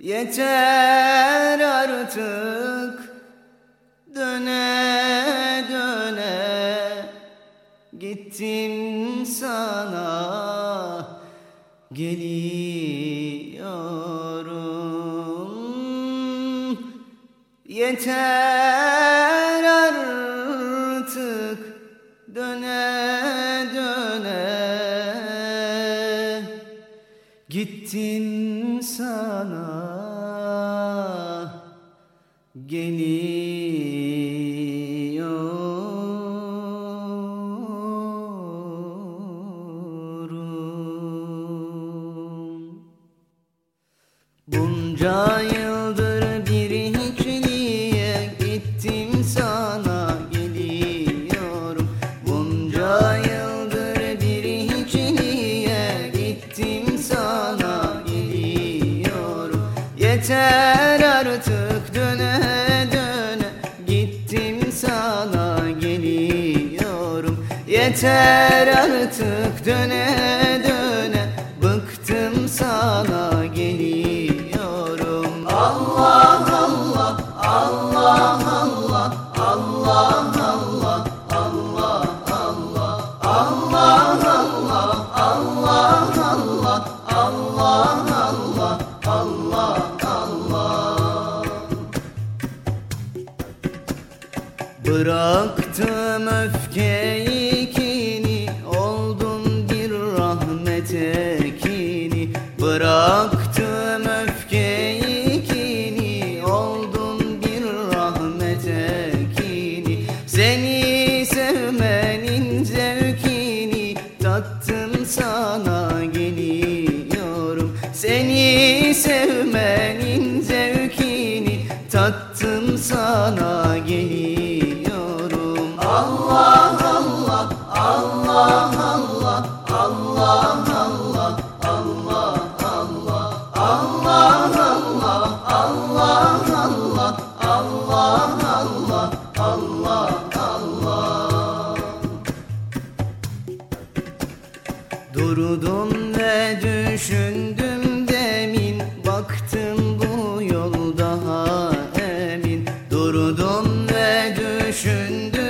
Yeter artık. Döne döne. Gittim sana. Geliyorum. Yeter Gittim sana geliyorum. Bunca yıldır Yeter artık döne döne gittim sana geliyorum Yeter artık döne döne bıktım sana geliyorum Allah Allah Allah Allah Allah Allah Allah Allah Allah Allah Allah Allah Allah Allah Bıraktım öfkeyi kini Oldum bir rahmet ekini. Bıraktım öfkeyi kini Oldum bir rahmet ekini. Seni sevmenin zevkini Tattım sana geliyorum. Seni sevmenin zevkini Tattım Allah Allah Allah Allah Allah Allah Allah Allah Allah Allah Allah Allah Allah Allah Durdum ve düşündüm demin Baktım bu yol daha emin. Durdum ve düşündüm